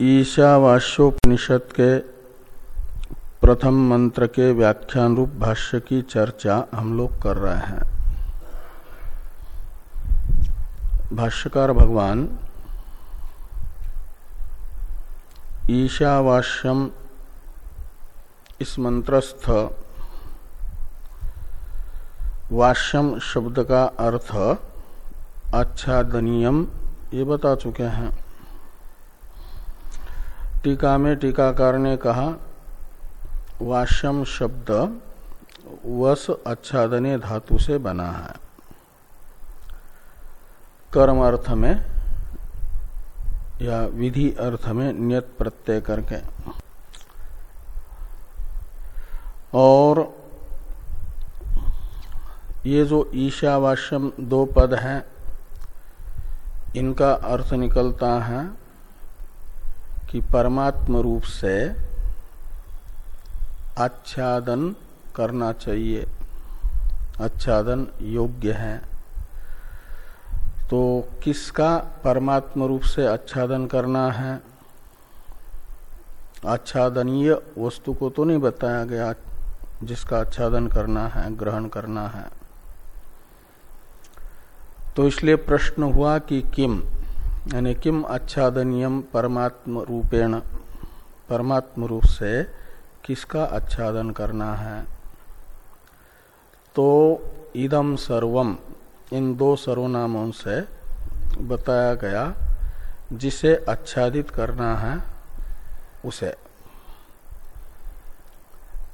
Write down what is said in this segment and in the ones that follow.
ईशावास्योपनिषद के प्रथम मंत्र के व्याख्यान रूप भाष्य की चर्चा हम लोग कर रहे हैं। भाष्यकार भगवान, ईशावास्यम इस मंत्रस्थ वाष्यम शब्द का अर्थ आच्छादनीयम ये बता चुके हैं। टीका में टीकाकार ने कहा, वाष्यम शब्द वस अच्छादने धातु से बना है। कर्म अर्थ में या विधि अर्थ में नियत प्रत्यय करके। और ये जो ईशावास्यम दो पद हैं, इनका अर्थ निकलता है कि परमात्म रूप से आच्छादन करना चाहिए। आच्छादन योग्य है। तो किसका परमात्म रूप से आच्छादन करना है? आच्छादनीय वस्तु को तो नहीं बताया गया जिसका आच्छादन करना है, ग्रहण करना है। तो इसलिए प्रश्न हुआ कि किम? यानी किम आच्छादनियम परमात्म रूपेण परमात्म रूप से किसका आच्छादन करना है? तो इदम सर्वम, इन दो सर्वनामों से बताया गया, जिसे आच्छादित करना है, उसे।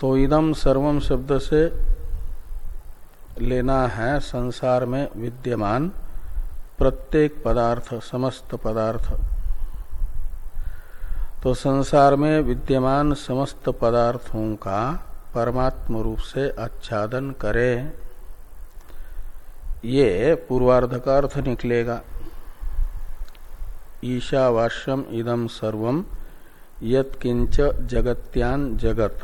तो इदम सर्वम शब्द से लेना है संसार में विद्यमान प्रत्येक पदार्थ, समस्त पदार्थ। तो संसार में विद्यमान समस्त पदार्थों का परमात्म रूप से आच्छादन करे। ये पूर्वार्ध का अर्थ निकलेगा। ईशावास्यम इदम सर्वम यत्किंच जगत्यान जगत।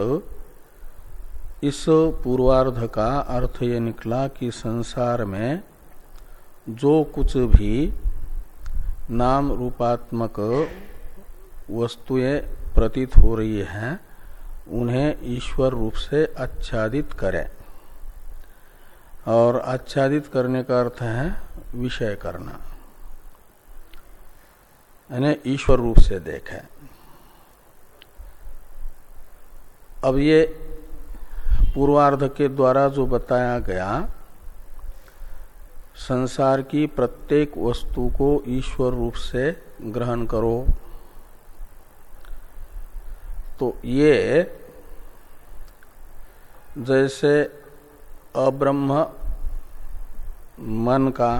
इस पूर्वार्ध का अर्थ ये निकला कि संसार में जो कुछ भी नाम रूपात्मक वस्तुएँ प्रतीत हो रही हैं, उन्हें ईश्वर रूप से आच्छादित करें। और आच्छादित करने का अर्थ है विषय करना। यानी ईश्वर रूप से देखें। अब ये पूर्वार्ध के द्वारा जो बताया गया संसार की प्रत्येक वस्तु को ईश्वर रूप से ग्रहण करो। तो ये जैसे अब्रह्म मन का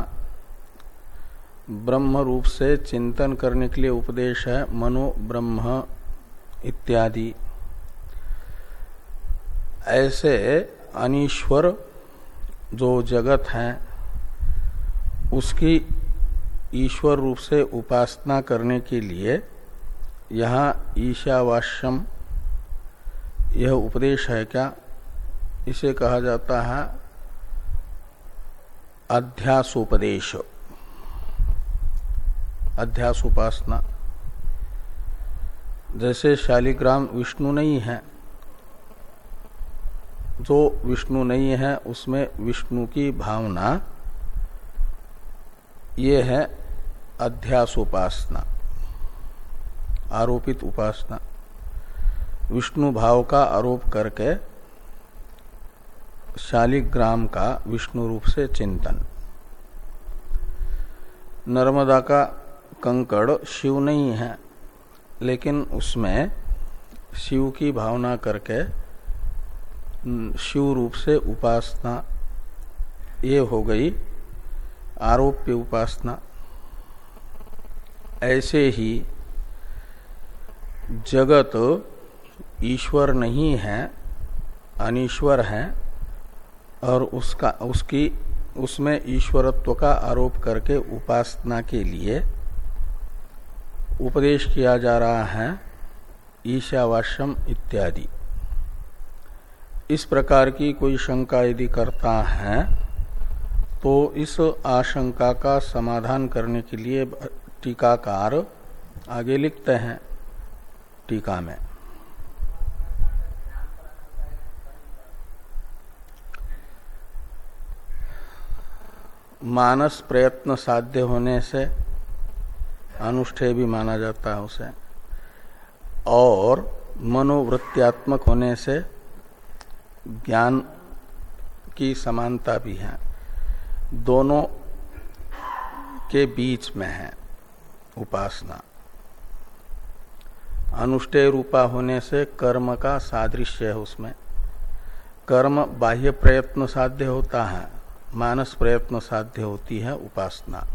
ब्रह्म रूप से चिंतन करने के लिए उपदेश है, मनो ब्रह्म इत्यादि। ऐसे अनिश्वर जो जगत है उसकी ईश्वर रूप से उपासना करने के लिए यहाँ ईशावास्यम, यह उपदेश है क्या? इसे कहा जाता है अध्यासोपदेश। अध्यास उपासना जैसे शालिग्राम विष्णु नहीं है, जो विष्णु नहीं है, उसमें विष्णु की भावना ये है अध्यास उपासना आरोपित उपासना। विष्णु भाव का आरोप करके शालिग्राम का विष्णु रूप से चिंतन। नर्मदा का कंकड़ शिव नहीं है, लेकिन उसमें शिव की भावना करके शिव रूप से उपासना ये हो गई। आरोप्य उपासना। ऐसे ही जगत ईश्वर नहीं है, अनिश्वर है, और उसका, उसकी, उसमें ईश्वरत्व का आरोप करके उपासना के लिए उपदेश किया जा रहा है ईशावाश्यम इत्यादि। इस प्रकार की कोई शंका यदि करता है तो इस आशंका का समाधान करने के लिए टीकाकार आगे लिखते हैं टीका में। मानस प्रयत्न साध्य होने से अनुष्ठेय भी माना जाता है उसे। और मनोवृत्त्यात्मक होने से ज्ञान की समानता भी है। दोनों के बीच में है उपासना। अनुष्ठेय रूपा होने से कर्म का सादृश्य है उसमें। कर्म बाह्य प्रयत्न साध्य होता है, मानस प्रयत्न साध्य होती है उपासना।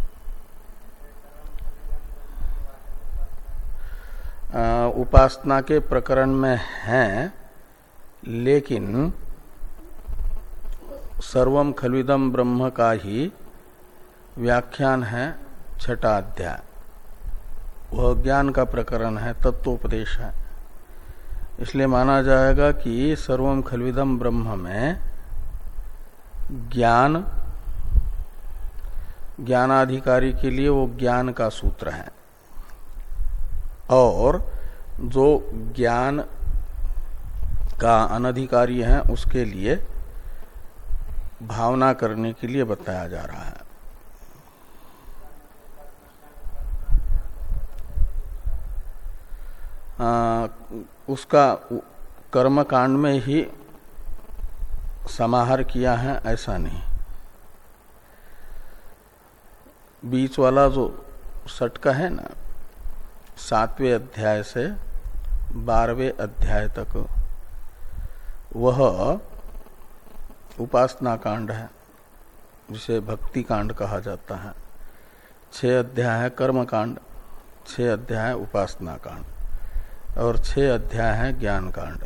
उपासना के प्रकरण में है, लेकिन सर्वम खलविदम ब्रह्म का ही व्याख्यान है छठा अध्याय वह ज्ञान का प्रकरण है, तत्वोपदेश है। इसलिए माना जाएगा कि सर्वम खलविदम ब्रह्म में ज्ञान, ज्ञानाधिकारी के लिए वो ज्ञान का सूत्र है। और जो ज्ञान का अनधिकारी है, उसके लिए भावना करने के लिए बताया जा रहा है। आ, उसका कर्म कांड में ही समाहार किया है ऐसा नहीं। बीच वाला जो सटका है ना सातवें अध्याय से बारहवें अध्याय तक वह उपासना कांड है, जिसे भक्ति कांड कहा जाता है। छह अध्याय है कर्म कांड, छह अध्याय उपासना कांड, और छह अध्याय है ज्ञान कांड।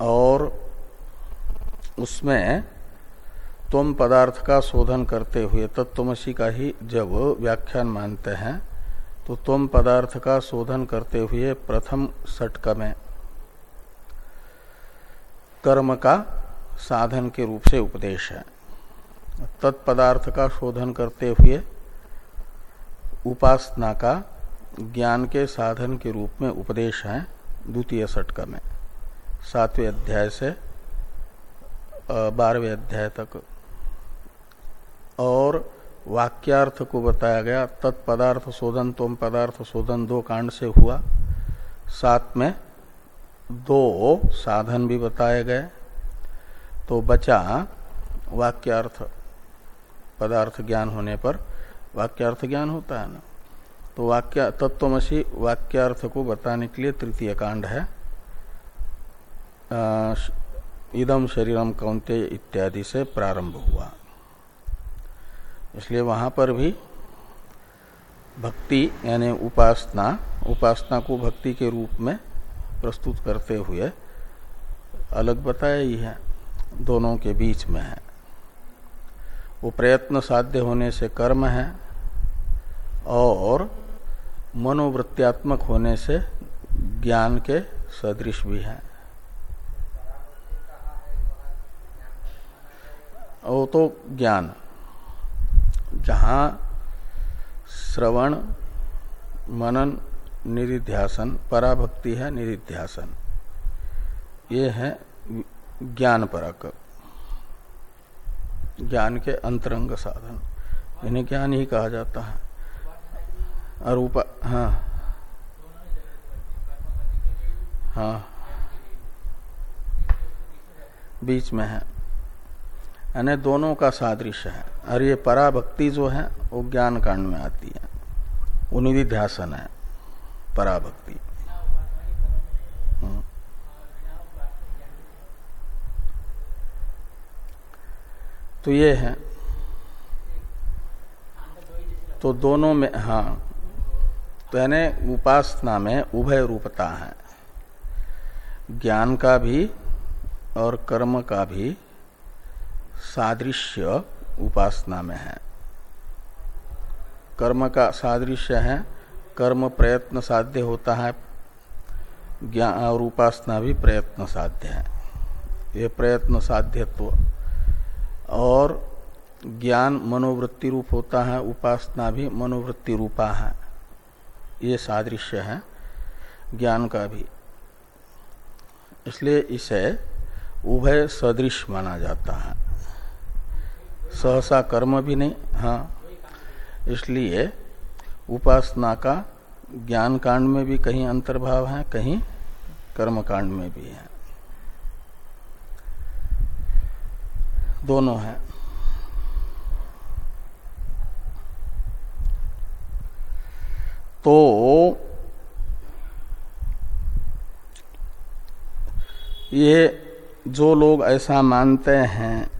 और उसमें तुम पदार्थ का शोधन करते हुए तत्वमसी का ही जब व्याख्यान मानते हैं तो तुम पदार्थ का शोधन करते हुए प्रथम सटक में कर्म का साधन के रूप से उपदेश है। तत्पदार्थ का शोधन करते हुए उपासना का ज्ञान के साधन के रूप में उपदेश है द्वितीय सटक में। सातवें अध्याय से बारहवें अध्याय तक। और वाक्यार्थ को बताया गया, तत्पदार्थ शोधन, तोम पदार्थ शोधन दो कांड से हुआ। साथ में दो साधन भी बताए गए। तो बचा वाक्यार्थ, पदार्थ ज्ञान होने पर। वाक्यार्थ ज्ञान होता है ना? तो वाक्य, तत्वमसी वाक्यार्थ को बताने के लिए तृतीय कांड है। इदम शरीरम कौंते इत्यादि से प्रारंभ हुआ। इसलिए वहाँ पर भी भक्ति, यानी उपासना उपासना को भक्ति के रूप में प्रस्तुत करते हुए अलग बताया ही है, दोनों के बीच में है। वो प्रयत्न साध्य होने से कर्म है और मनोवृत्त्यात्मक होने से ज्ञान के सदृश भी है। वो तो ज्ञान, जहाँ श्रवण, मनन निरिध्यासन, पराभक्ति है निरिध्यासन। ये है ज्ञान परक, ज्ञान के अंतरंग साधन। इन्हें ज्ञान ही कहा जाता है। और ऊपर हाँ। हाँ। बीच में है। यानी दोनों का सादृश्य है। और ये पराभक्ति जो है, वो ज्ञान कांड में आती है। उन्हीं ध्यासन है। पराभक्ति। हम्म। तो ये है। तो दोनों में हाँ। तो यानी उपासना में उभय रूपता है। ज्ञान का भी और कर्म का भी सादृश्य उपासना में है। कर्म का सादृश्य है कर्म प्रयत्न साध्य होता है, ज्ञान और उपासना भी प्रयत्न साध्य है। ये प्रयत्न साध्यत्व। और ज्ञान मनोवृत्ति रूप होता है, उपासना भी मनोवृत्ति रूपा है। ये सादृश्य है, ज्ञान का भी। इसलिए इसे उभय सदृश माना जाता है। सहसा कर्म भी नहीं हाँ। इसलिए उपासना का ज्ञान कांड में भी कहीं अंतर्भाव है, कहीं कर्म कांड में भी है। दोनों है। तो ये जो लोग ऐसा मानते हैं,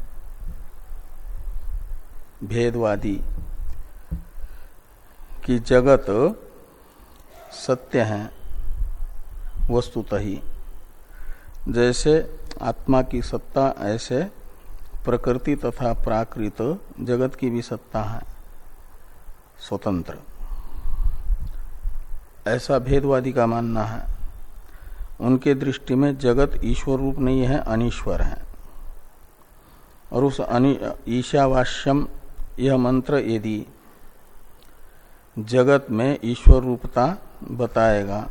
भेदवादी कि जगत सत्य है, वस्तुत ही। जैसे आत्मा की सत्ता, ऐसे प्रकृति तथा प्राकृत जगत की भी सत्ता है, स्वतंत्र। ऐसा भेदवादी का मानना है। उनके दृष्टि में जगत ईश्वर रूप नहीं है, अनिश्वर है। और उस ईशावास्यम यह मंत्र यदि जगत में ईश्वर रूपता बताएगा।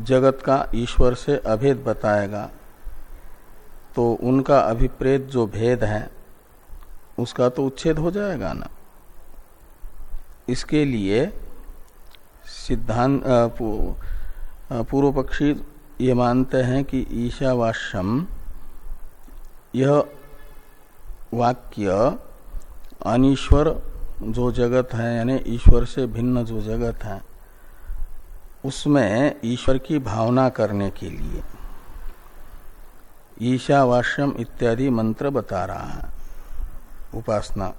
जगत का ईश्वर से अभेद बताएगा। तो उनका अभिप्रेत जो भेद है, उसका तो उच्छेद हो जाएगा ना। इसके लिए सिद्धांत पूर्व पक्षी ये मानते हैं कि ईशावास्यम, यह वाक्य अनिश्वर जो जगत है, यानी ईश्वर से भिन्न जो जगत है, उसमें ईश्वर की भावना करने के लिए ईशावास्यम इत्यादि मंत्र बता रहा है, उपासना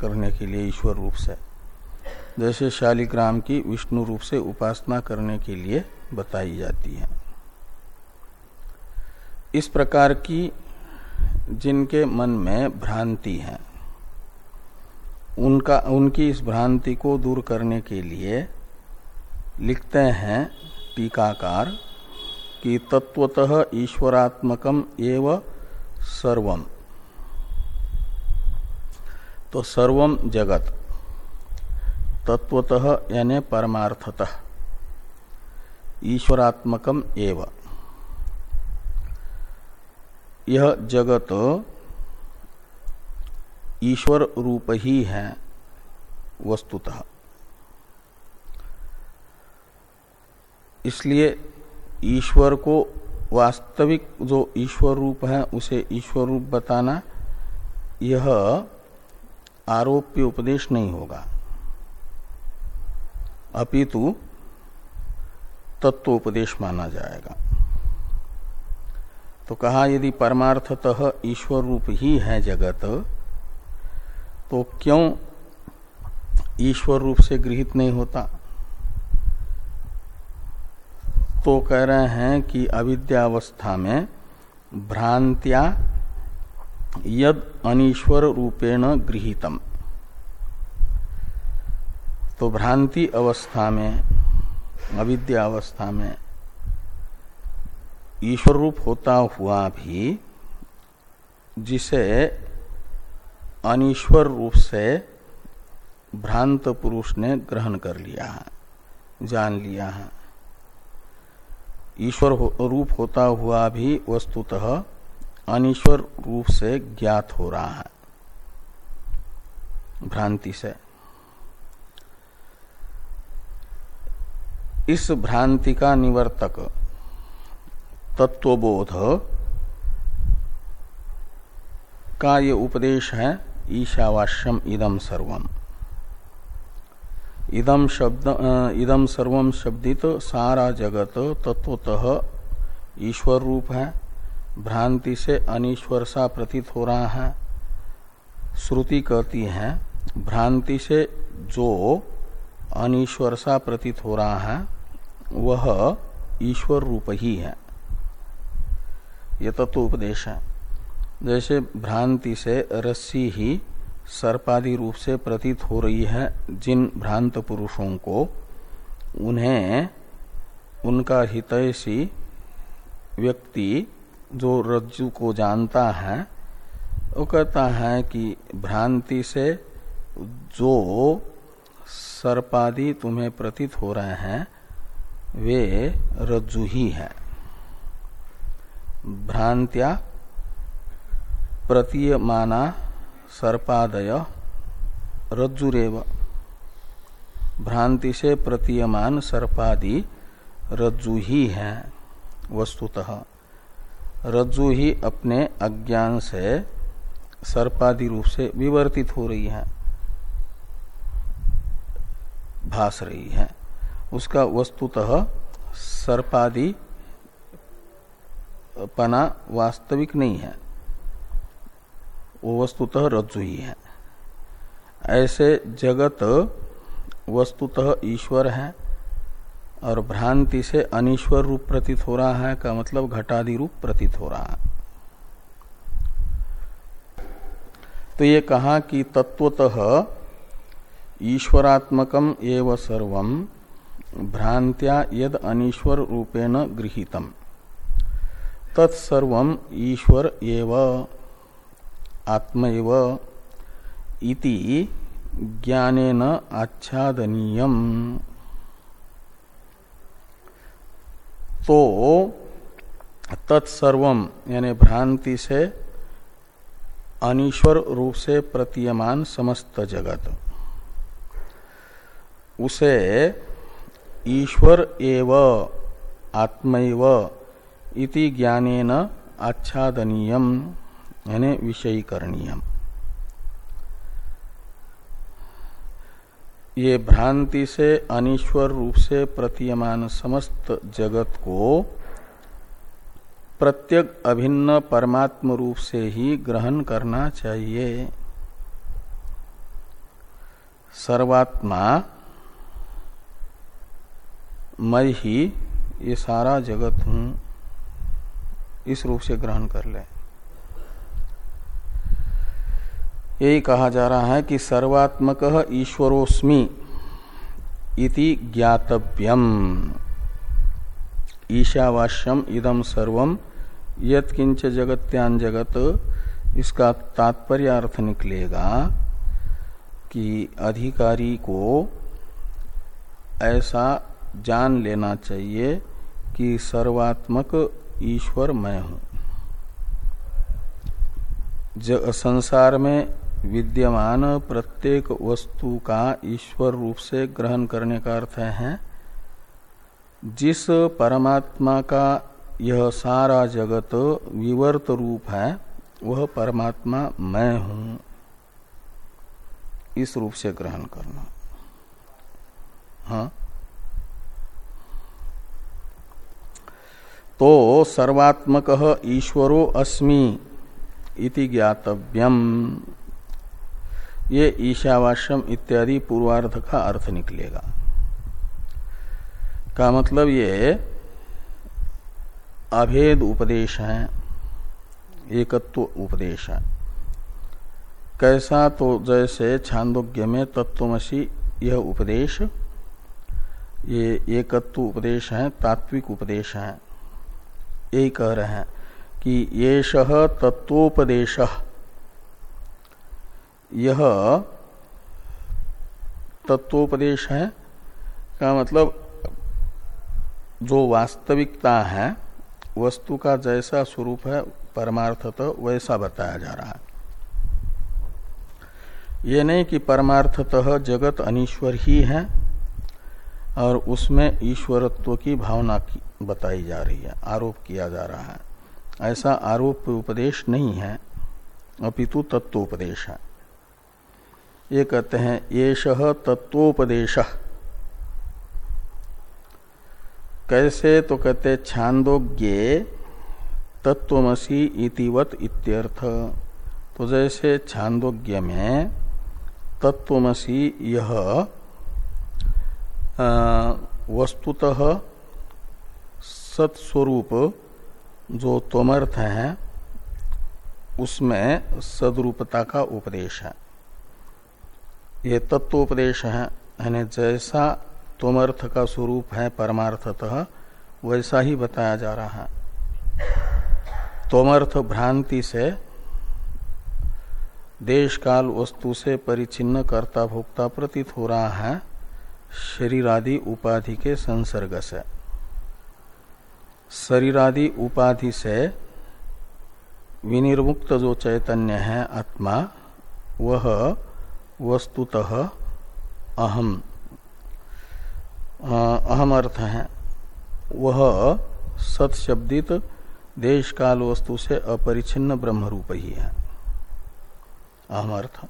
करने के लिए ईश्वर रूप से। जैसे शालिग्राम की विष्णु रूप से उपासना करने के लिए बताई जाती है। इस प्रकार की जिनके मन में भ्रांति है उनका, उनकी इस भ्रांति को दूर करने के लिए लिखते हैं टीकाकार कि तत्वतः ईश्वरात्मकम एव सर्वम। तो सर्वम जगत, तत्वतः यानी परमार्थतः, ईश्वरात्मकम एव। यह जगत ईश्वर रूप ही है वस्तुतः। इसलिए ईश्वर को वास्तविक जो ईश्वर रूप है, उसे ईश्वर रूप बताना, यह आरोप्य उपदेश नहीं होगा। अपितु तत्वोपदेश माना जाएगा। तो कहा, यदि परमार्थतः ईश्वर रूप ही है जगत तो क्यों ईश्वर रूप से गृहित नहीं होता? तो कह रहे हैं कि अविद्यावस्था में भ्रांत्या यद अनीश्वर रूपेण गृहितम। तो भ्रांति अवस्था में अविद्या अवस्था में ईश्वर रूप होता हुआ भी जिसे अनिश्वर रूप से भ्रांत पुरुष ने ग्रहण कर लिया है जान लिया है। ईश्वर हो, रूप होता हुआ भी वस्तुतः अनिश्वर रूप से ज्ञात हो रहा है भ्रांति से। इस भ्रांति का निवर्तक तत्वबोध का ये उपदेश है ईशावास्यम इदम सर्वम। इदम शब्द इदम सर्वम शब्दित सारा जगत तत्वतः ईश्वर रूप है, भ्रांति से अनिश्वर सा प्रतीत हो रहा है, श्रुति कहती है, भ्रांति से जो अनिश्वर सा प्रतीत हो रहा है, वह ईश्वर रूप ही है। यह तत्व उपदेश है। जैसे भ्रांति से रस्सी ही सर्पादि रूप से प्रतीत हो रही है, जिन भ्रांत पुरुषों को, उन्हें उनका हितैषी व्यक्ति जो रज्जु को जानता है, वो कहता है कि भ्रांति से जो सर्पादि तुम्हें प्रतीत हो रहे हैं, वे रज्जु ही है। भ्रांत्या प्रतीयमाना सर्पादय रज्जुरेव। भ्रांति से प्रतीयमान सर्पादि रज्जु ही है, वस्तुतः। रज्जु ही अपने अज्ञान से सर्पादि रूप से विवर्तित हो रही है, भास रही है। उसका वस्तुतः सर्पादि पना वास्तविक नहीं है। वो वस्तुतः रज्जु ही। है ऐसे जगत वस्तुतः ईश्वर है और भ्रांति से अनिश्वर रूप प्रतीत हो रहा है, का मतलब घटादि रूप प्रतीत हो रहा है। तो ये कहा कि तत्वतः ईश्वरात्मकम एव सर्व भ्रांत्या यद अनिश्वर रूपेण गृहीतम। तत्सर्व ईश्वर एव। आत्म इति ज्ञानेन आच्छादनीयम। तो तत्सर्वम यानी भ्रांति से अनिश्वर रूप से प्रतीयमान समस्त जगत। उसे ईश्वर एव आत्मैव इति ज्ञानेन आच्छादनीयम। यानी विषयीकरणीयम। ये भ्रांति से, अनिश्वर रूप से प्रतीयमान समस्त जगत को प्रत्येक अभिन्न परमात्म रूप से ही ग्रहण करना चाहिए। सर्वात्मा, मैं ही ये सारा जगत हूँ, इस रूप से ग्रहण कर ले। यही कहा जा रहा है कि सर्वात्मक ईश्वरोस्मि इति ज्ञातव्यम। ईशावास्यम इदम सर्वम। यत्किंच जगत्यान जगत इसका तात्पर्य अर्थ निकलेगा कि अधिकारी को ऐसा जान लेना चाहिए कि सर्वात्मक ईश्वर मैं हूँ। संसार में विद्यमान प्रत्येक वस्तु का ईश्वर रूप से ग्रहण करने का अर्थ है, जिस परमात्मा का यह सारा जगत विवर्त रूप है, वह परमात्मा मैं हूँ। इस रूप से ग्रहण करना। हाँ। तो सर्वात्मक ईश्वरो अस्मि इति ज्ञातव्यम। ये ईशावाश्यम इत्यादि पूर्वार्ध का अर्थ निकलेगा। का मतलब ये अभेद उपदेश है, एकत्व उपदेश है। कैसा तो जैसे छांदोग्य में तत्वमसी यह उपदेश, ये एकत्व उपदेश है, तात्विक उपदेश है। यही कह रहे हैं कि ये तत्वोपदेश यह तत्वोपदेश है, का मतलब जो वास्तविकता है, वस्तु का जैसा स्वरूप है, परमार्थत वैसा बताया जा रहा है। ये नहीं कि परमार्थतः जगत अनिश्वर ही है, और उसमें ईश्वरत्व की भावना की बताई जा रही है, आरोप किया जा रहा है। ऐसा आरोप उपदेश नहीं है, अपितु तत्वोपदेश है। ये कहते हैं ये तत्वोपदेश। कैसे? तो कहते, छांदोग्य तत्वमसी इतिवत इत्यर्थ। तो जैसे छांदोग्य में तत्वमसी यह वस्तुतः सत्स्वरूप जो तोमर्थ है, उसमें सदरूपता का उपदेश है। ये तत्वोपदेश है यानी जैसा तोमर्थ का स्वरूप है परमार्थतः, वैसा ही बताया जा रहा है। तोमर्थ भ्रांति से देश काल वस्तु से परिचिन्न कर्ता भोक्ता प्रतीत हो रहा है, शरीरादि उपाधि के संसर्ग से। शरीरादि उपाधि से विनिर्मुक्त जो चैतन्य है आत्मा, वह वस्तुतः अहम। अहम अर्थ है। वह सत्शब्दित देश काल वस्तु से अपरिचिन्न ब्रह्म रूप ही है। अहम अर्थ।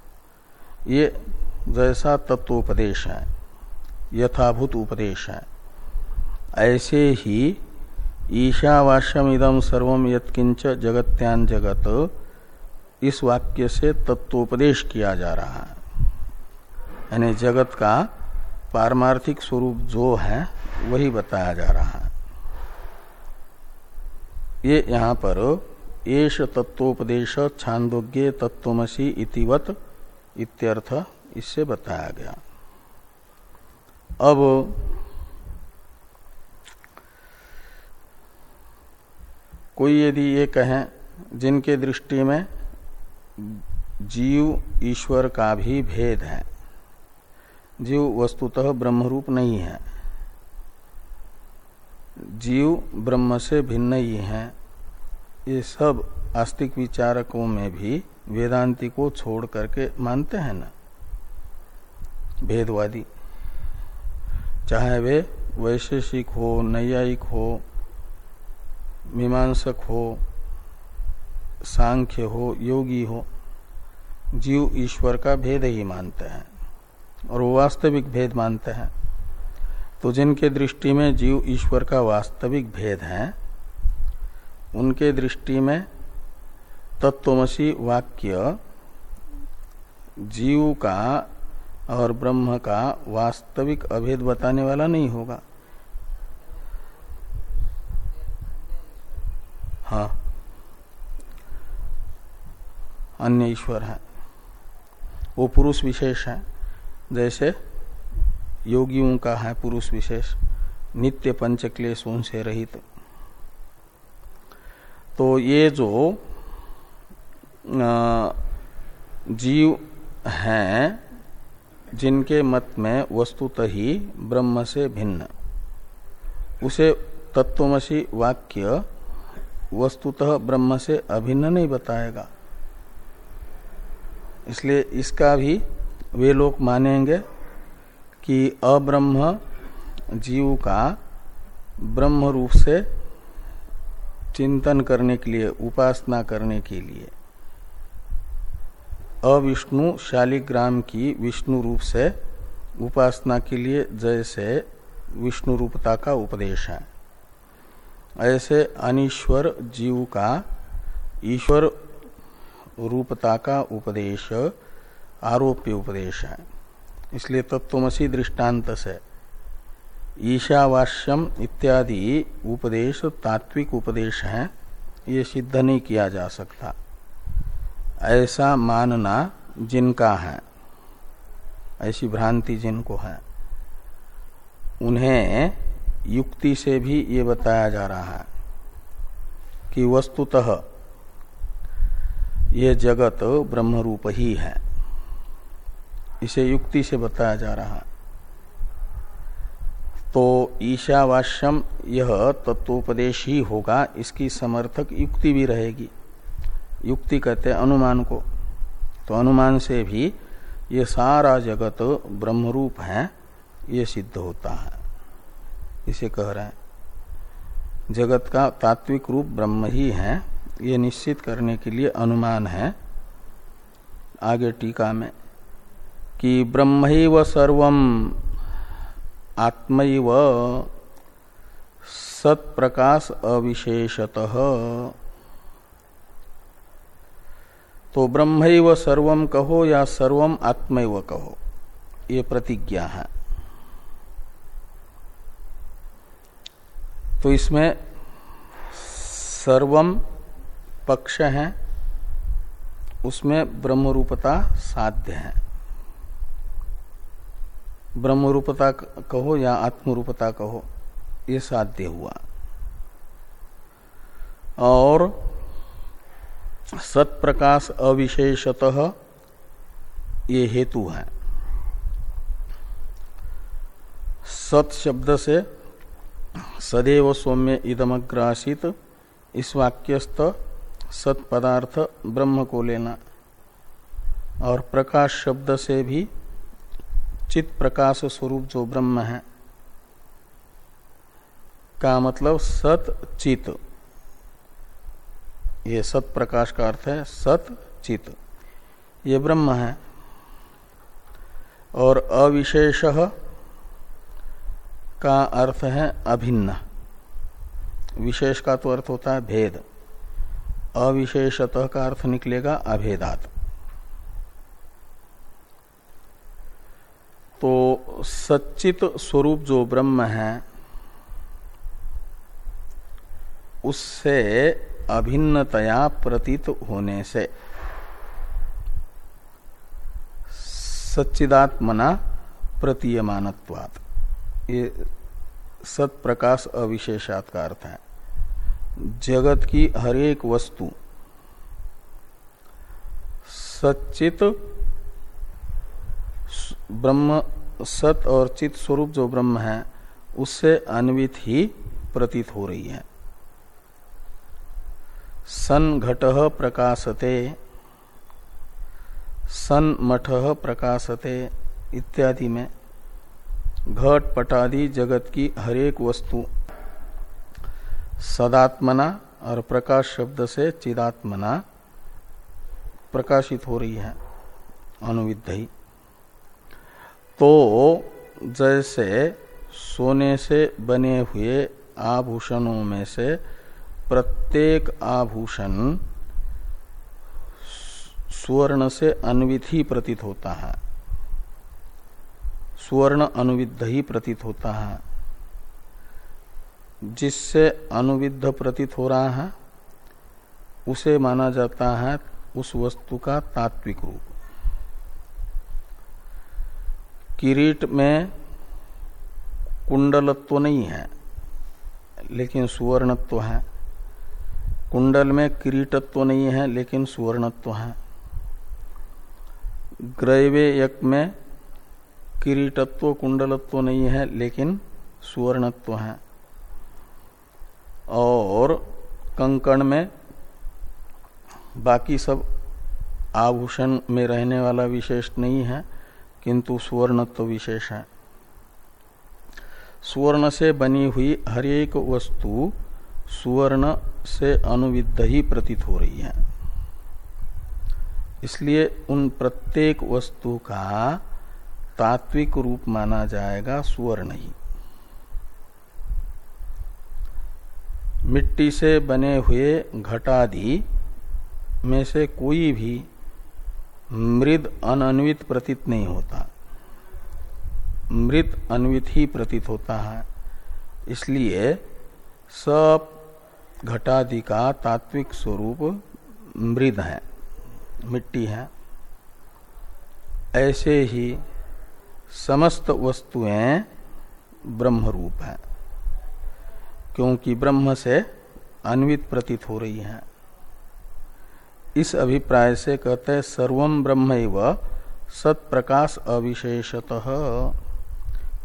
ये जैसा तत्वोपदेश है, यथाभूत उपदेश है। ऐसे ही ईशावास्यम इदम सर्वम यत्किंच जगत्यान जगत इस वाक्य से तत्वोपदेश किया जा रहा है। यानी जगत का पारमार्थिक स्वरूप जो है, वही बताया जा रहा है। ये यहाँ पर एश तत्वोपदेश छांदोग्य तत्वमसी इतिवत इत्यर्थ इससे बताया गया। अब, कोई यदि ये कहें, जिनके दृष्टि में जीव ईश्वर का भी भेद है जीव वस्तुतः ब्रह्मरूप नहीं है। जीव ब्रह्म से भिन्न ही है। ये सब आस्तिक विचारकों में भी वेदांति को छोड़ करके मानते हैं ना? भेदवादी। चाहे वे वैशेषिक हो, नैयायिक हो, मीमांसक हो, सांख्य हो, योगी हो, जीव ईश्वर का भेद ही मानते हैं। और वो वास्तविक भेद मानते हैं। तो जिनके दृष्टि में जीव ईश्वर का वास्तविक भेद है, उनके दृष्टि में तत्वमसी वाक्य जीव का और ब्रह्म का वास्तविक अभेद बताने वाला नहीं होगा। हाँ। अन्य ईश्वर है। वो पुरुष विशेष है। जैसे योगियों का है पुरुष विशेष, नित्य पंच क्लेशों से रहित। तो ये जो जीव हैं, जिनके मत में वस्तुत ही ब्रह्म से भिन्न। उसे तत्वमसी वाक्य वस्तुतः ब्रह्म से अभिन्न नहीं बताएगा। इसलिए इसका भी वे लोग मानेंगे कि अब्रह्म जीव का ब्रह्म रूप से चिंतन करने के लिए, उपासना करने के लिए, अविष्णु शालिग्राम की विष्णु रूप से उपासना के लिए जैसे विष्णु रूपता का उपदेश है। ऐसे अनिश्वर जीव का ईश्वर रूपता का उपदेश आरोप्य उपदेश है। इसलिए तत्वमसी दृष्टांत से ईशावास्यम इत्यादि उपदेश तात्विक उपदेश है, ये सिद्ध नहीं किया जा सकता। ऐसा मानना जिनका है, ऐसी भ्रांति जिनको है, उन्हें युक्ति से भी ये बताया जा रहा है कि वस्तुतः ये जगत ब्रह्म रूप ही है। इसे युक्ति से बताया जा रहा। तो ईशावास्यम यह तत्वोपदेश ही होगा, इसकी समर्थक युक्ति भी रहेगी। युक्ति कहते हैं अनुमान को। तो अनुमान से भी ये सारा जगत ब्रह्मरूप है, ये सिद्ध होता है। इसे कह रहे हैं। जगत का तात्विक रूप ब्रह्म ही है, ये निश्चित करने के लिए अनुमान है। आगे टीका में कि ब्रह्म सर्व आत्मैव सत्प्रकाश अविशेषतः। तो ब्रह्म सर्वम कहो या सर्वम आत्मैव कहो? ये प्रतिज्ञा है। तो इसमें सर्वम पक्ष है, उसमें ब्रह्म रूपता साध्य है। ब्रह्म रूपता कहो या आत्म रूपता कहो, ये साध्य हुआ। और सत्प्रकाश अविशेषतः ये हेतु है। सत शब्द से सदैव सौम्य इदमग्रासित इस वाक्यस्थ सत पदार्थ ब्रह्म को लेना, और प्रकाश शब्द से भी चित प्रकाश स्वरूप जो ब्रह्म है, का मतलब सत चित। ये सत प्रकाश का अर्थ है सत चित। ये ब्रह्म है। और अविशेष का अर्थ है अभिन्न। विशेष का तो अर्थ होता है भेद। अविशेषतः का अर्थ निकलेगा अभेदात। तो सच्चित स्वरूप जो ब्रह्म है, उससे अभिन्नतया प्रतीत होने से सच्चिदात्मना प्रतीयमानत्वात्। ये सत प्रकाश अर्थ है। जगत की हरेक वस्तु सचित ब्रह्म सत और चित स्वरूप जो ब्रह्म है, उससे अन्वित ही प्रतीत हो रही है। सन घट प्रकाशते, सन मठ प्रकाशते इत्यादि में घट पटादि जगत की हरेक वस्तु सदात्मना और प्रकाश शब्द से चिदात्मना प्रकाशित हो रही है अनुविध ही। तो जैसे सोने से बने हुए आभूषणों में से प्रत्येक आभूषण स्वर्ण से अन्वित ही प्रतीत होता है। स्वर्ण अनुविध ही प्रतीत होता है। जिससे अनुविध प्रतीत हो रहा है, उसे माना जाता है उस वस्तु का तात्विक रूप। किरीट में कुंडलत्व नहीं है, लेकिन सुवर्णत्व है। कुंडल में किरीटत्व नहीं है, लेकिन सुवर्णत्व है। ग्रैवे यक में किरीटत्व, कुंडलत्व नहीं है, लेकिन सुवर्णत्व है। और कंकण में बाकी सब आभूषण में रहने वाला विशेष नहीं है। किंतु सुवर्णत्व विशेष है। सुवर्ण से बनी हुई हर एक वस्तु सुवर्ण से अनुविध ही प्रतीत हो रही है। इसलिए उन प्रत्येक वस्तु का तात्विक रूप माना जाएगा सुवर्ण ही। मिट्टी से बने हुए घटादि में से कोई भी मृद अनन्वित प्रतीत नहीं होता। मृत अन्वित ही प्रतीत होता है। इसलिए सब घटादि का तात्विक स्वरूप मृद है, मिट्टी है। ऐसे ही समस्त वस्तुएँ ब्रह्म रूप है, क्योंकि ब्रह्म से अन्वित प्रतीत हो रही है। इस अभिप्राय से कहते हैं ब्रह्म सत प्रकाश अविशेषतः।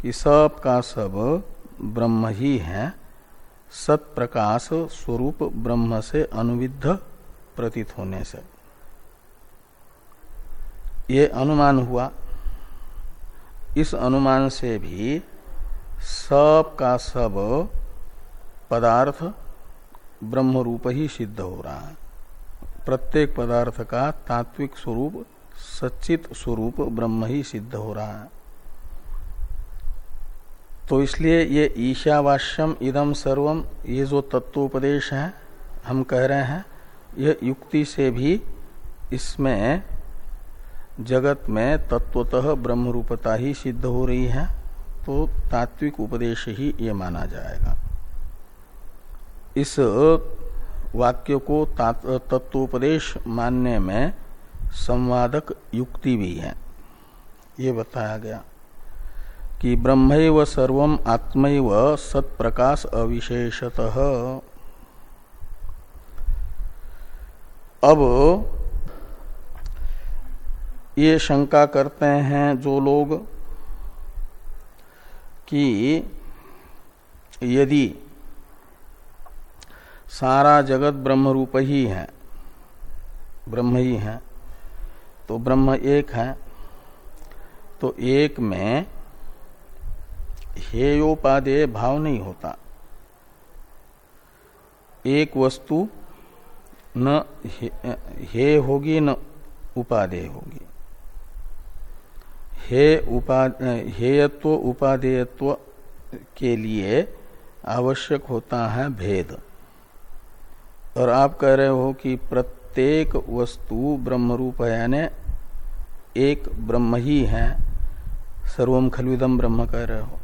कि सब का सब ब्रह्म ही है सत प्रकाश स्वरूप ब्रह्म से अनुविध प्रतीत होने से। ये अनुमान हुआ। इस अनुमान से भी सब का सब पदार्थ ब्रह्म रूप ही सिद्ध हो रहा है। प्रत्येक पदार्थ का तात्विक स्वरूप सचित स्वरूप ब्रह्म ही सिद्ध हो रहा है। तो इसलिए ये ईशावास्यम इदम सर्वम, ये जो तत्वोपदेश है, हम कह रहे हैं, यह युक्ति से भी इसमें, जगत में तत्वतः ब्रह्म रूपता ही सिद्ध हो रही है तो तात्विक उपदेश ही ये माना जाएगा। इस वाक्य को तत्वोपदेश मानने में संवादक युक्ति भी है। ये बताया गया कि ब्रह्म सर्व आत्मैव सत्प्रकाश अविशेषतः। अब ये शंका करते हैं जो लोग कि यदि सारा जगत ब्रह्म रूप ही है। ब्रह्म ही है। तो ब्रह्म एक है। तो एक में हेयोपादेय भाव नहीं होता। एक वस्तु न हे, होगी न उपादेय होगी। हे उपा हेयत्व उपादेयत्व के लिए आवश्यक होता है भेद। और आप कह रहे हो कि प्रत्येक वस्तु ब्रह्म रूप है, यानी एक ब्रह्म ही है सर्वम खलविदम ब्रह्म कह रहे हो।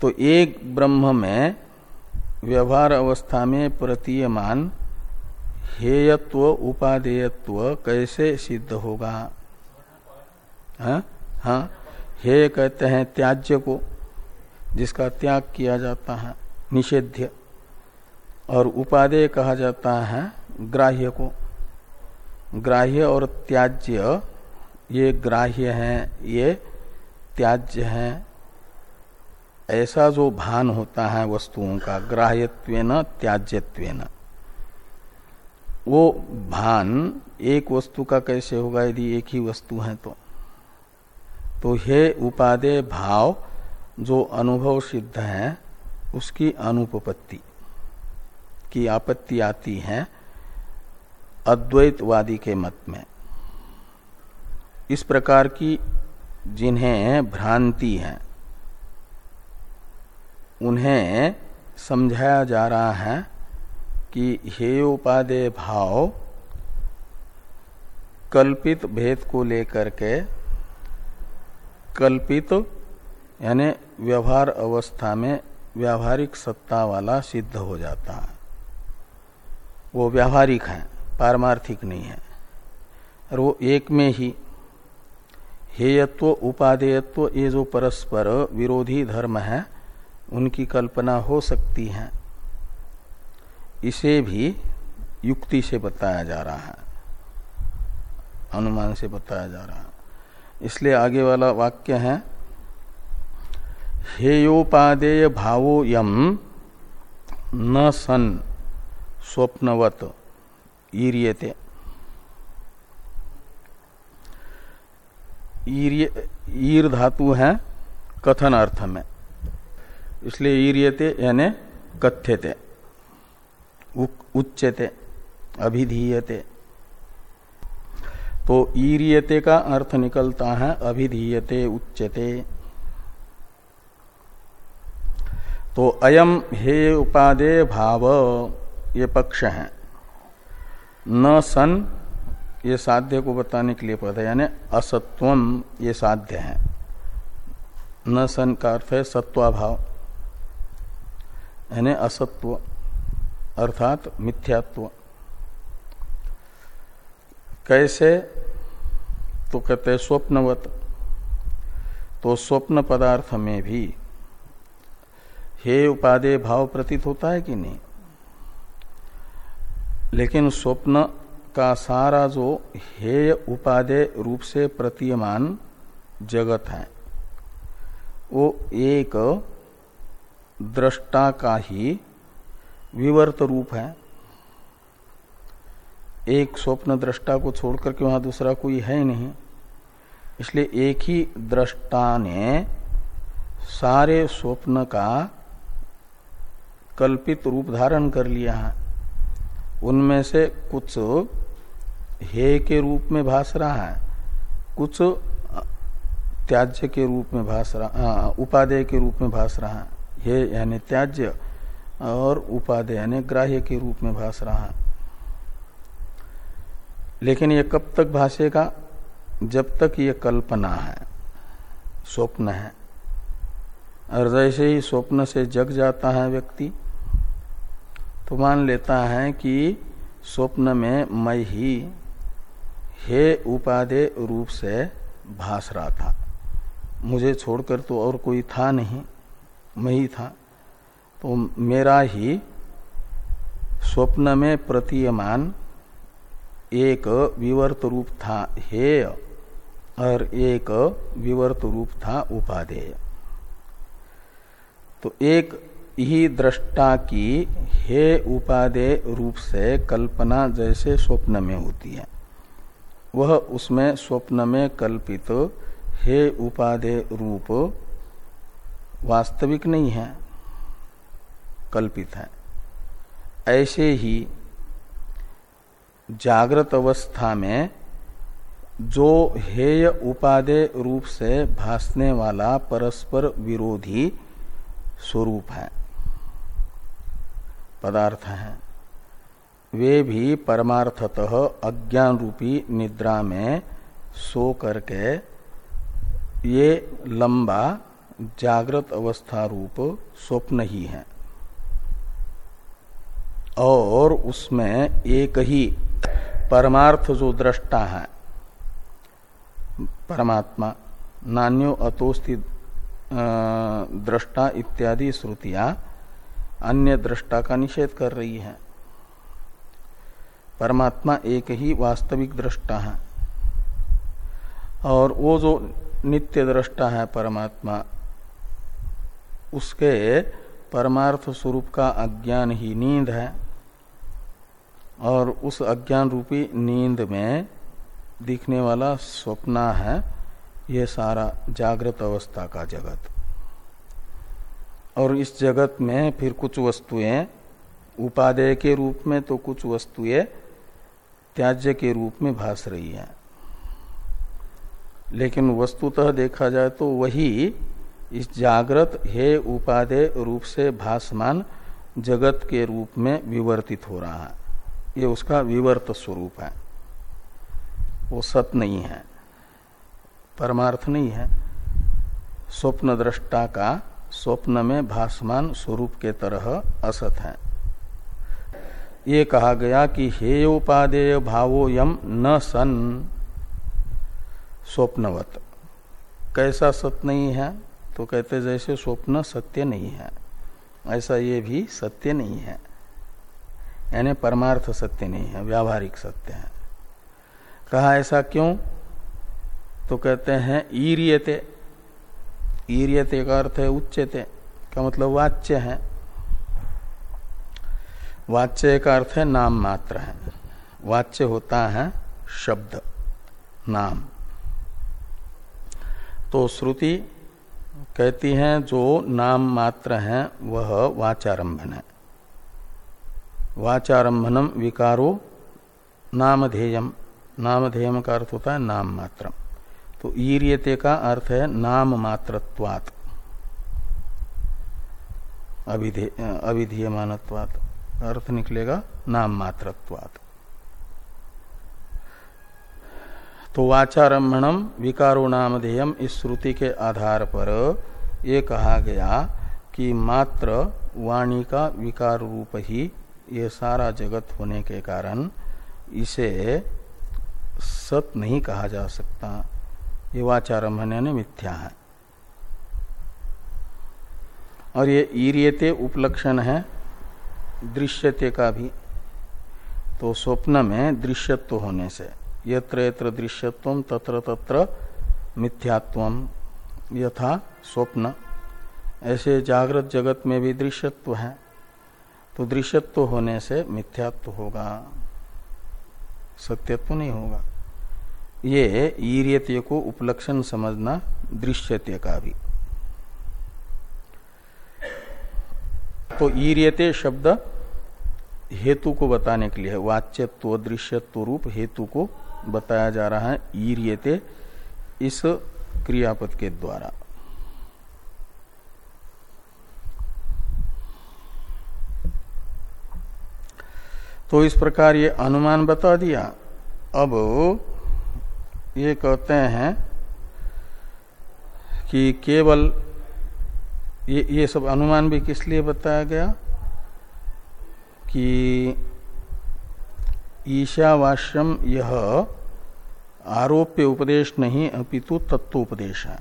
तो एक ब्रह्म में व्यवहार अवस्था में प्रतीयमान हेयत्व, उपादेयत्व कैसे सिद्ध होगा? हाँ? हाँ? हे कहते हैं त्याज्य को, जिसका त्याग किया जाता है, निषेध्य। और उपादेय कहा जाता है ग्राह्य को। ग्राह्य और त्याज्य, ये ग्राह्य हैं, ये त्याज्य हैं। ऐसा जो भान होता है वस्तुओं का ग्राह्यत्व त्याज्यत्व वो भान एक वस्तु का कैसे होगा यदि एक ही वस्तु है तो? तो हे उपादेय भाव, जो अनुभव सिद्ध है, उसकी अनुपपत्ति। की आपत्ति आती है अद्वैतवादी के मत में। इस प्रकार की जिन्हें भ्रांति है, उन्हें समझाया जा रहा है कि हेयोपादेय भाव, कल्पित भेद को लेकर के कल्पित, यानी व्यवहार अवस्था में व्यावहारिक सत्ता वाला सिद्ध हो जाता है। वो व्यावहारिक है, पारमार्थिक नहीं है। और वो एक में ही हेयत्व, उपादेयत्व, ये जो परस्पर विरोधी धर्म है, उनकी कल्पना हो सकती है। इसे भी युक्ति से बताया जा रहा है, अनुमान से बताया जा रहा है। इसलिए आगे वाला वाक्य है, हेयोपादेय भावो यम न सन। स्वप्नवत ईरियते। ईर धातु है कथन अर्थ में इसलिए ईरियते यानी कथ्यते। उच्चते अभिधीयते। तो ईरियते का अर्थ निकलता है अभिधीयते उच्चते तो अयम हे उपादे भाव। ये पक्ष है। न सन, ये साध्य को बताने के लिए पद है, यानी असत्वम ये साध्य है। न सन का अर्थ है सत्वाभाव, यानी असत्व, अर्थात मिथ्यात्व। कैसे? तो कहते हैं स्वप्नवत। तो स्वप्न पदार्थ में भी हे उपादेय भाव प्रतीत होता है कि नहीं? लेकिन स्वप्न का सारा जो हेय उपादेय रूप से प्रतीयमान जगत है, वो एक दृष्टा का ही विवर्त रूप है। एक स्वप्न दृष्टा को छोड़कर के वहाँ दूसरा कोई है ही नहीं। इसलिए एक ही दृष्टा ने सारे स्वप्न का कल्पित रूप धारण कर लिया है। उनमें से कुछ हे के रूप में भास रहा है, कुछ त्याज्य के रूप में भास रहा उपादेय के रूप में भास रहा है। हे यानी त्याज्य और उपादेय यानी ग्राह्य के रूप में भास रहा है। लेकिन ये कब तक भाषेगा जब तक ये कल्पना है, स्वप्न है। और जैसे ही स्वप्न से जग जाता है व्यक्ति तो मान लेता है कि स्वप्न में मैं ही हे उपादे रूप से भास रहा था। मुझे छोड़कर तो और कोई था नहीं, मैं ही था। तो मेरा ही स्वप्न में प्रतीयमान एक विवर्त रूप था हेय और एक विवर्त रूप था उपाधेय। तो एक ही दृष्टा की हे उपादेय रूप से कल्पना जैसे स्वप्न में होती है। वह उसमें स्वप्न में कल्पित हे उपादेय रूप वास्तविक नहीं है, कल्पित है। ऐसे ही जागृत अवस्था में जो हेय उपादेय रूप से भासने वाला परस्पर विरोधी स्वरूप है। पदार्थ है। वे भी परमार्थतः अज्ञान रूपी निद्रा में सो करके ये लंबा, जागृत अवस्था रूप स्वप्न ही है। और उसमें एक ही परमार्थ जो दृष्टा है, परमात्मा, नान्यो अतोस्ति दृष्टा इत्यादि श्रुतियाँ अन्य दृष्टा का निषेध कर रही है। परमात्मा एक ही वास्तविक दृष्टा है। और वो जो नित्य दृष्टा है परमात्मा, उसके परमार्थ स्वरूप का अज्ञान ही नींद है। और उस अज्ञान रूपी नींद में दिखने वाला स्वप्न है, ये सारा जागृत अवस्था का जगत। और इस जगत में फिर कुछ वस्तुएँ, उपादेय के रूप में तो कुछ वस्तुएँ त्याज्य के रूप में भास रही है। लेकिन वस्तुतः देखा जाए तो वही इस जागृत, हे उपादेय रूप से भासमान जगत के रूप में विवर्तित हो रहा है। ये उसका विवर्त स्वरूप है। वो सत नहीं है, परमार्थ नहीं है। स्वप्न दृष्टा का स्वप्न में भासमान स्वरूप के तरह असत है। ये कहा गया कि हेयोपादेय भावो यम न सन। स्वप्नवत। कैसा सत्य नहीं है तो कहते जैसे स्वप्न सत्य नहीं है। ऐसा ये भी सत्य नहीं है। यानी परमार्थ सत्य नहीं है, व्यावहारिक सत्य है। कहा ऐसा क्यों? तो कहते हैं, ईरियते ईरियते का अर्थ है उच्चते, का मतलब वाच्य है। वाच्य का अर्थ है नाम मात्र है। वाच्य होता है शब्द, नाम। तो श्रुति कहती है, जो नाम मात्र है, वह वाचारंभन है। वाचारंभनम विकारो नामधेयम। नामधेयम का अर्थ होता है नाम मात्र तो ईरियते का अर्थ है नाम मात्रत्वात। अविधेय मानत्वात अर्थ निकलेगा नाम मात्रत्वात। तो वाचारंभणम विकारो नामधेयम इस श्रुति के आधार पर ये कहा गया कि मात्र वाणी का विकार रूप ही ये सारा जगत होने के कारण इसे सत नहीं कहा जा सकता। ये वाचारंभन यानी मिथ्या है। और ये ईरियते उपलक्षण है, दृश्यते का भी। तो स्वप्न में दृश्यत्व होने से, यत्र यत्र दृश्यत्व तत्र तत्र मिथ्यात्व यथा स्वप्न। ऐसे जागृत जगत में भी दृश्यत्व है तो दृश्यत्व होने से मिथ्यात्व होगा, सत्यत्व नहीं होगा। ये ईरियत्य को उपलक्षण समझना दृश्यत्य का भी। तो ईरियते शब्द हेतु को बताने के लिए वाच्यत्व, दृश्यत्व रूप हेतु को बताया जा रहा है ईरियते इस क्रियापद के द्वारा। तो इस प्रकार ये अनुमान बता दिया। अब ये कहते हैं कि केवल ये ये सब अनुमान भी किस लिए बताया गया? कि ईशावास्यम यह आरोप्य उपदेश नहीं, अपितु तत्वोपदेश है,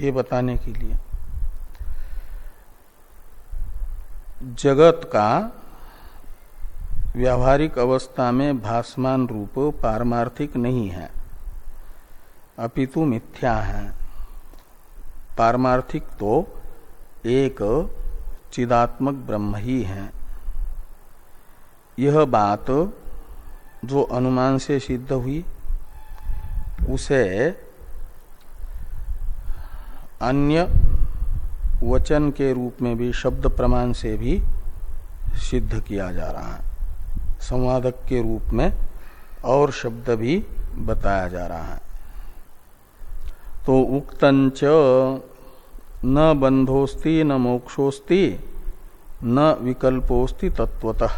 ये बताने के लिए। जगत का व्यावहारिक अवस्था में भासमान रूप पारमार्थिक नहीं है। अपितु मिथ्या है। पारमार्थिक तो एक चिदात्मक ब्रह्म ही है। यह बात जो अनुमान से सिद्ध हुई, उसे अन्य वचन के रूप में भी, शब्द प्रमाण से भी सिद्ध किया जा रहा है। संवादक के रूप में और शब्द भी बताया जा रहा है। तो उक्तंच न बंधोस्ति न मोक्षोस्ति न विकल्पोस्ति तत्वतः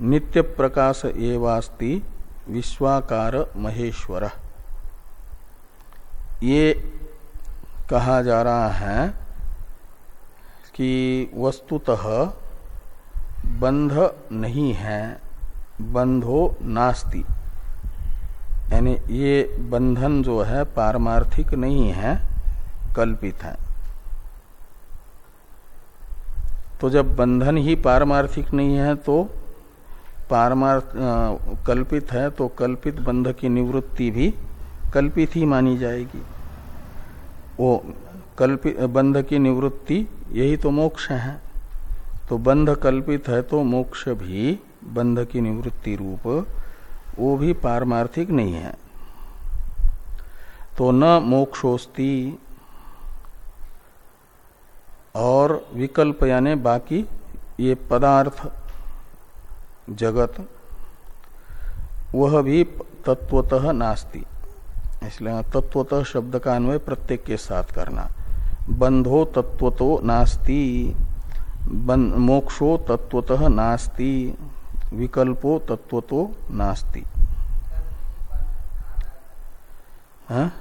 नित्य प्रकाश एवास्ति, विश्वाकार महेश्वर। ये कहा जा रहा है कि वस्तुतः बंध नहीं है बंधो नास्ति। यानी ये बंधन जो है पारमार्थिक नहीं है, कल्पित है। तो जब बंधन ही पारमार्थिक नहीं है तो पारमार्थ कल्पित है तो कल्पित बंध की निवृत्ति भी कल्पित ही मानी जाएगी। वो कल्पित बंध की निवृत्ति, यही तो मोक्ष है। तो बंध कल्पित है तो मोक्ष भी बंध की निवृत्ति रूप वो भी पारमार्थिक नहीं है। तो न मोक्षोस्ती और विकल्प यानी बाकी ये पदार्थ जगत वह भी तत्वतः नास्ति। इसलिए तत्वतः शब्द का अन्वय प्रत्येक के साथ करना। बंधो तत्वतो नास्ति बन, मोक्षो तत्वतः नास्ति। विकल्पो तत्वतो नास्ति। हाँ?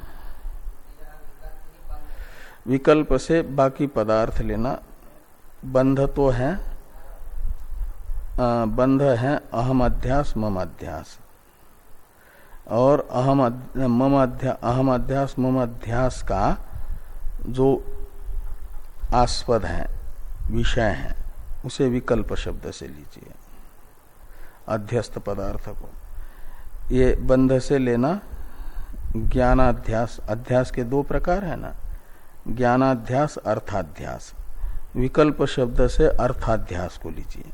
विकल्प से बाकी पदार्थ लेना। बंध तो है। बंध है अहम अध्यास, मम अध्यास। और अहम मम अध्यास अहम अध्यास, मम अध्यास का जो आस्पद है, विषय है, उसे विकल्प शब्द से लीजिए। अध्यस्त पदार्थ को। ये बंध से लेना ज्ञानाध्यास, अध्यास के दो प्रकार है ना? ज्ञानाध्यास, अर्थाध्यास। विकल्प शब्द से अर्थाध्यास को लीजिए।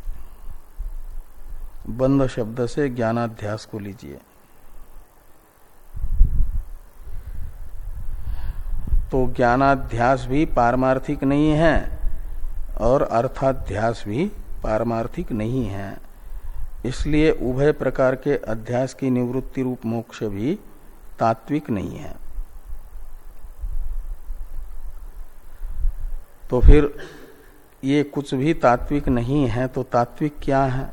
बंध शब्द से ज्ञानाध्यास को लीजिए। तो ज्ञानाध्यास भी पारमार्थिक नहीं है और अर्थाध्यास भी पारमार्थिक नहीं है। इसलिए उभय प्रकार के अध्यास की निवृत्ति रूप मोक्ष भी तात्विक नहीं है। तो फिर ये कुछ भी तात्विक नहीं है तो तात्विक क्या है?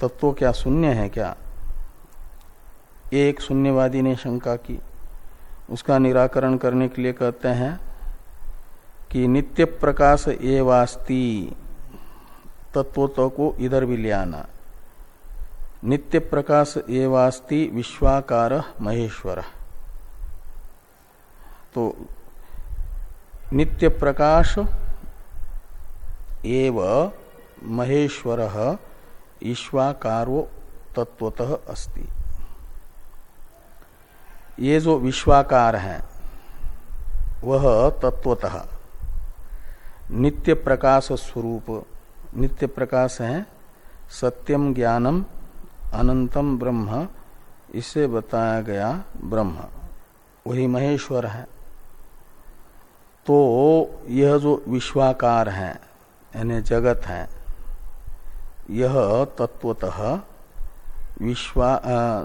तत्व तो क्या शून्य है क्या? एक शून्यवादी ने शंका की। उसका निराकरण करने के लिए कहते हैं कि नित्य प्रकाश एवास्ती। तत्व को इधर भी ले आना नित्य प्रकाश एवास्ति विश्वाकार महेश्वर। तो नित्य प्रकाश एव महेश्वर ईश्वाकारो तत्वतः अस्ति। ये जो विश्वाकार है, वह तत्वतः नित्य प्रकाश स्वरूप नित्य प्रकाश है, सत्यम ज्ञानम अनंतम ब्रह्म, इसे बताया गया ब्रह्म। वही महेश्वर है। तो यह जो विश्वाकार है, यानी जगत है, यह तत्वतः विश्वा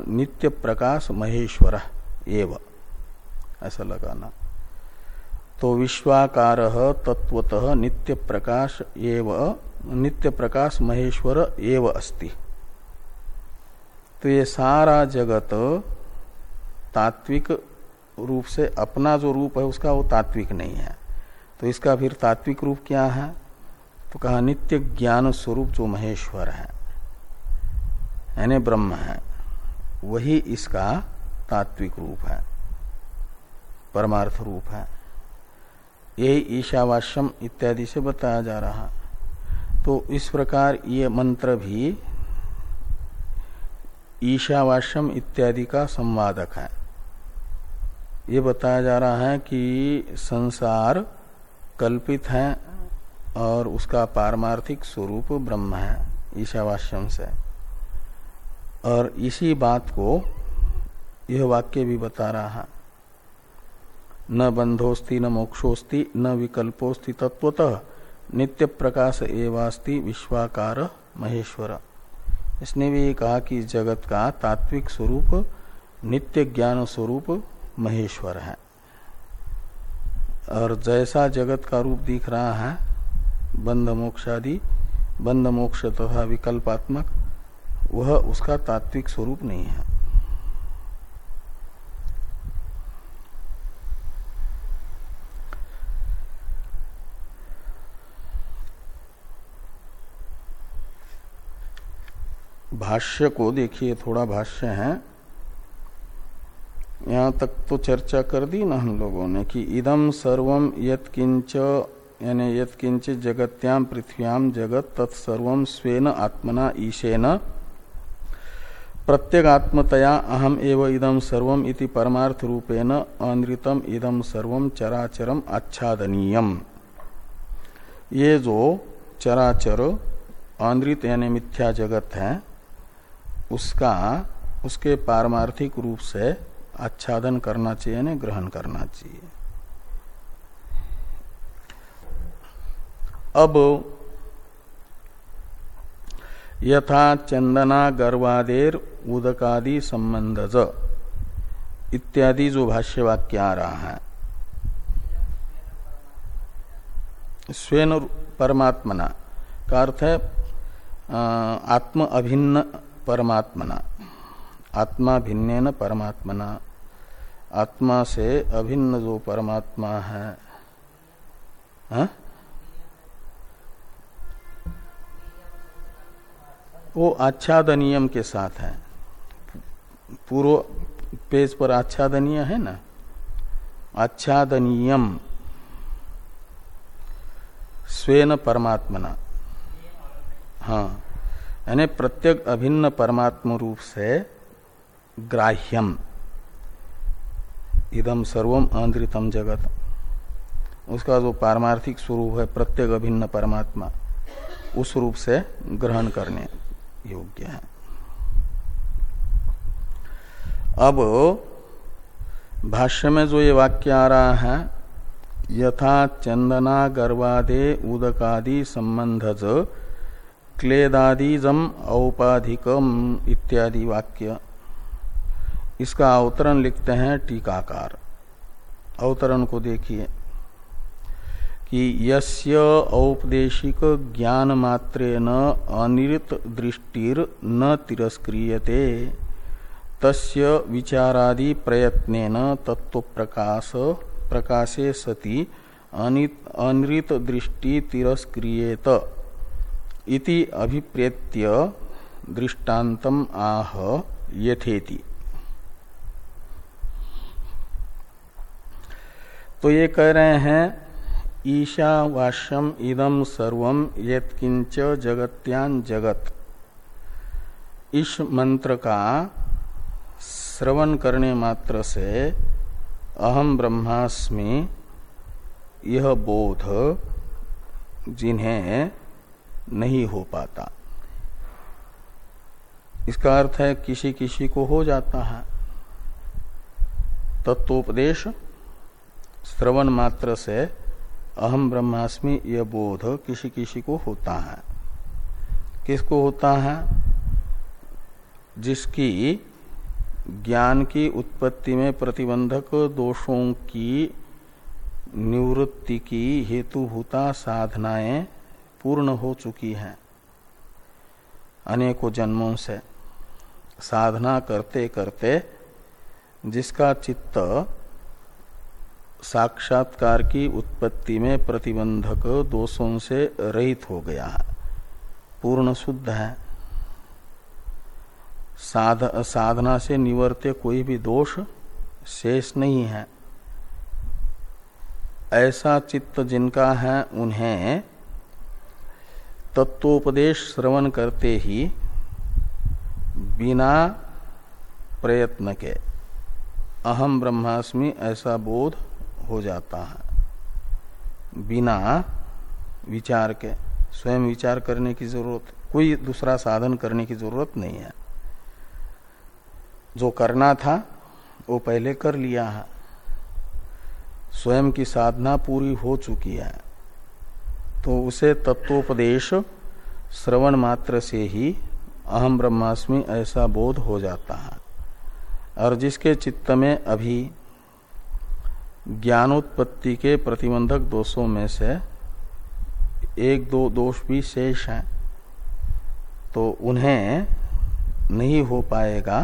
नित्य प्रकाश महेश्वर एव, ऐसा लगाना। तो विश्वाकार तत्वतः नित्य प्रकाश एव नित्य प्रकाश महेश्वर एव अस्ति। तो ये सारा जगत तात्विक रूप से अपना जो रूप है, उसका वो तात्विक नहीं है। तो इसका फिर तात्विक रूप क्या है? तो कहा नित्य ज्ञान स्वरूप जो महेश्वर है, यानी ब्रह्म है, वही इसका तात्विक रूप है, परमार्थ रूप है। यही ईशावाश्यम इत्यादि से बताया जा रहा। तो इस प्रकार ये मंत्र भी ईशावाश्यम इत्यादि का संवादक है। ये बताया जा रहा है कि संसार कल्पित है और उसका पारमार्थिक स्वरूप ब्रह्म है ईशावास्यम से। और इसी बात को यह वाक्य भी बता रहा है। न बंधोस्ति न मोक्षोस्ति न विकल्पोस्ति तत्वतः नित्य प्रकाश एवास्ति विश्वाकार महेश्वर। इसने भी कहा कि जगत का तात्विक स्वरूप, नित्य ज्ञान स्वरूप महेश्वर है। और जैसा जगत का रूप दिख रहा है बंध मोक्षादि बंध मोक्ष तथा विकल्पात्मक, वह उसका तात्विक स्वरूप नहीं है। भाष्य को देखिए, थोड़ा भाष्य है। यहाँ तक तो चर्चा कर दी ना हम लोगों ने कि इदम सर्वम यत्किंच यानी यत्किंच जगत्याम पृथ्व्याम जगत तत्सर्व स्वेन आत्मना ईशेन। प्रत्यगात्मतया अहम एव इदम सर्वम इति परमार्थ रूपेण अनृतम इदम सर्वम चराचरम आच्छादनीयम। ये जो चराचर, अनृत, यानी मिथ्या जगत है उसका, उसके पारमार्थिक रूप से आच्छादन करना चाहिए, यानी ग्रहण करना चाहिए। अब यथा चंदना गर्वादेर उदकादि संबंधज इत्यादि जो भाष्य वाक्य आ रहा है। स्वयं परमात्मना का अर्थ है आत्म अभिन्न परमात्मना। आत्मा भिन्न न परमात्मना। आत्मा से अभिन्न जो परमात्मा है, हा? वो आच्छादनियम के साथ है। पूर्व पेज पर आच्छादनीय है ना? आच्छादनीयम। स्वेन परमात्मना। हाँ। यानी प्रत्येक अभिन्न परमात्म रूप से ग्राह्यम। इदम सर्वम आंद्रितम जगत। उसका जो पारमार्थिक स्वरूप है, प्रत्येक अभिन्न परमात्मा, उस रूप से ग्रहण करने योग्य है। अब भाष्य में जो ये वाक्य आ रहा है, यथा चंदना गर्वादे उदकादि संबंधज क्लेदादिजम औपाधिकम इत्यादि वाक्य। इसका अवतरण लिखते हैं टीकाकार। अवतरण को देखिए। कि यस्य औपदेशिक ज्ञान मात्रे न अनित दृष्टिर न तिरस्क्रियते, तस्य विचारादि प्रयत्नेन तत्व प्रकाश प्रकाशे सति अनित दृष्टि तिरस्क्रियेत। इति अभिप्रेत्य दृष्टान्तम आह यथेति। तो ये कह रहे हैं ईशावास्यम इदम सर्वम यत्किंच जगत्यान जगत। इस मंत्र का श्रवण करने मात्र से अहम ब्रह्मास्मि, यह बोध जिन्हें नहीं हो पाता। इसका अर्थ है किसी किसी को हो जाता है। तत्वोपदेश श्रवण मात्र से अहम ब्रह्मास्मि यह बोध किसी किसी को होता है। किसको होता है? जिसकी ज्ञान की उत्पत्ति में प्रतिबंधक दोषों की निवृत्ति की हेतुभूता साधनाएँ पूर्ण हो चुकी है। अनेकों जन्मों से साधना करते करते जिसका चित्त साक्षात्कार की उत्पत्ति में प्रतिबंधक दोषों से रहित हो गया है। पूर्ण शुद्ध है। साध, साधना से निवर्त्य कोई भी दोष शेष नहीं है। ऐसा चित्त जिनका है, उन्हें तत्वोपदेश श्रवण करते ही बिना प्रयत्न के अहम ब्रह्मास्मि ऐसा बोध हो जाता है। बिना विचार के, स्वयं विचार करने की ज़रूरत, कोई दूसरा साधन करने की ज़रूरत नहीं है। जो करना था, वो पहले कर लिया है। स्वयं की साधना पूरी हो चुकी है। तो उसे तत्वोपदेश श्रवण मात्र से ही अहम ब्रह्मास्मि ऐसा बोध हो जाता है। और जिसके चित्त में अभी ज्ञानोत्पत्ति के प्रतिबंधक दोषों में से एक दो दोष भी शेष हैं तो उन्हें नहीं हो पाएगा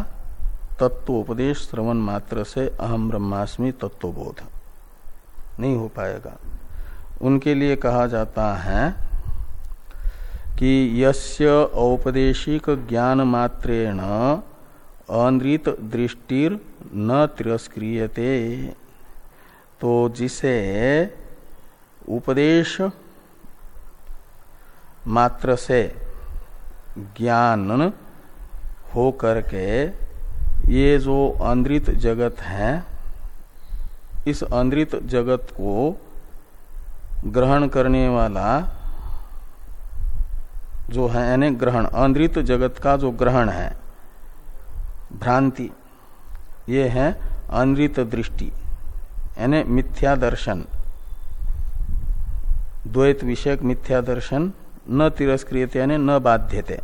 तत्वोपदेश श्रवण मात्र से अहम ब्रह्मास्मि तत्वबोध। नहीं हो पाएगा। उनके लिए कहा जाता है कि यस्य औपदेशिक ज्ञान मात्रेण अनृत दृष्टिर न तिरस्क्रियते। तो जिसे उपदेश मात्र से ज्ञान हो करके ये जो अंद्रित जगत है, इस अंद्रित जगत को ग्रहण करने वाला जो है, यानी ग्रहण अंद्रित जगत का जो ग्रहण है, भ्रांति, ये है अंद्रित दृष्टि, यानी मिथ्या दर्शन, द्वैत विषयक मिथ्या दर्शन, न तिरस्क्रियते यानी न बाध्यते,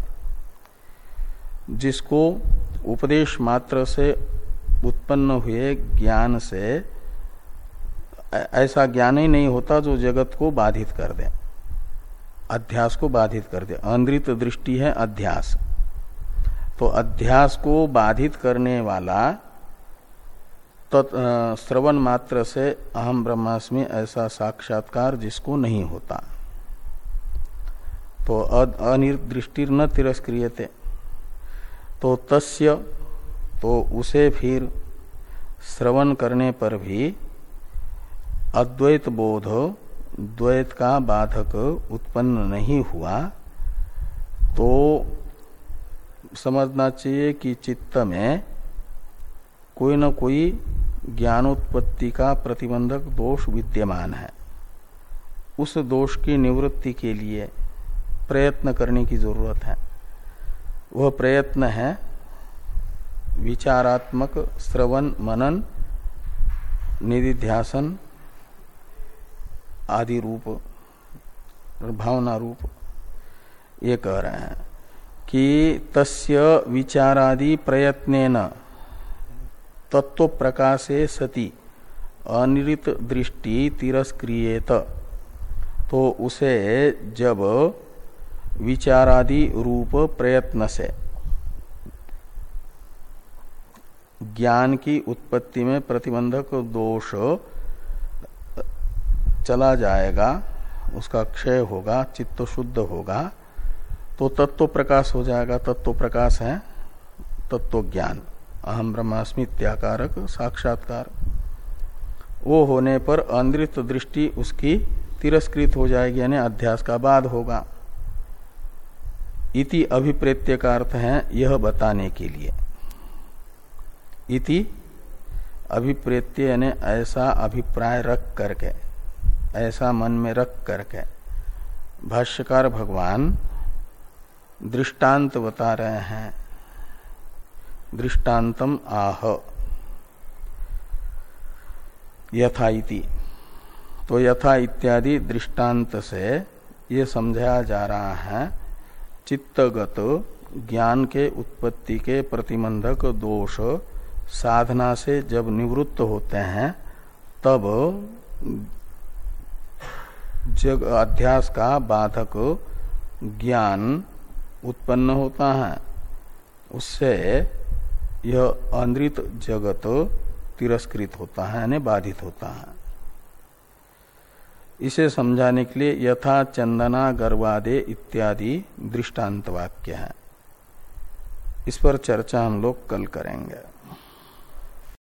जिसको उपदेश मात्र से उत्पन्न हुए ज्ञान से ऐसा ज्ञान ही नहीं होता जो जगत को बाधित कर दे। अध्यास को बाधित कर दे। अंधित दृष्टि है अध्यास। तो अध्यास को बाधित करने वाला तो श्रवण मात्र से अहम ब्रह्मास्मि ऐसा साक्षात्कार जिसको नहीं होता। तो अनिर्दृष्टि न तिरस्क्रियते। तो तस्य तो उसे फिर श्रवण करने पर भी अद्वैत बोध, द्वैत का बाधक उत्पन्न नहीं हुआ तो समझना चाहिए कि चित्त में कोई न कोई ज्ञानोत्पत्ति का प्रतिबंधक दोष विद्यमान है। उस दोष की निवृत्ति के लिए प्रयत्न करने की ज़रूरत है। वह प्रयत्न है विचारात्मक, श्रवण, मनन, निधिध्यासन आदि रूप, भावना रूप, ये कह रहे हैं कि तस्य विचारादि प्रयत्न तत्व प्रकाशे सति, अनिरित दृष्टि तिरस्क्रियेत। तो उसे जब विचारादि रूप प्रयत्न से ज्ञान की उत्पत्ति में प्रतिबंधक दोष चला जाएगा, उसका क्षय होगा, चित्त शुद्ध होगा तो तत्व प्रकाश हो जाएगा। तत्व प्रकाश है तत्व ज्ञान। अहम ब्रह्मास्मि त्याकारक साक्षात्कार। वो होने पर अंधित दृष्टि उसकी तिरस्कृत हो जाएगी, यानी अध्यास का बाद होगा। इति अभिप्रेत्य का अर्थ है यह बताने के लिए। इति अभिप्रेत्य, यानी ऐसा अभिप्राय रख करके। ऐसा मन में रख करके भाष्यकार भगवान दृष्टांत बता रहे हैं। दृष्टांतम आह। यथा इति। तो यथा इत्यादि दृष्टांत से ये समझाया जा रहा है। चित्तगत ज्ञान के उत्पत्ति के प्रतिबंधक दोष साधना से जब निवृत्त होते हैं, तब जग अध्यास का बाधक ज्ञान उत्पन्न होता है। उससे यह अंधित जगत तिरस्कृत होता है, यानी बाधित होता है। इसे समझाने के लिए यथा चंदना गर्वादे इत्यादि दृष्टांत वाक्य है। इस पर चर्चा हम लोग कल करेंगे।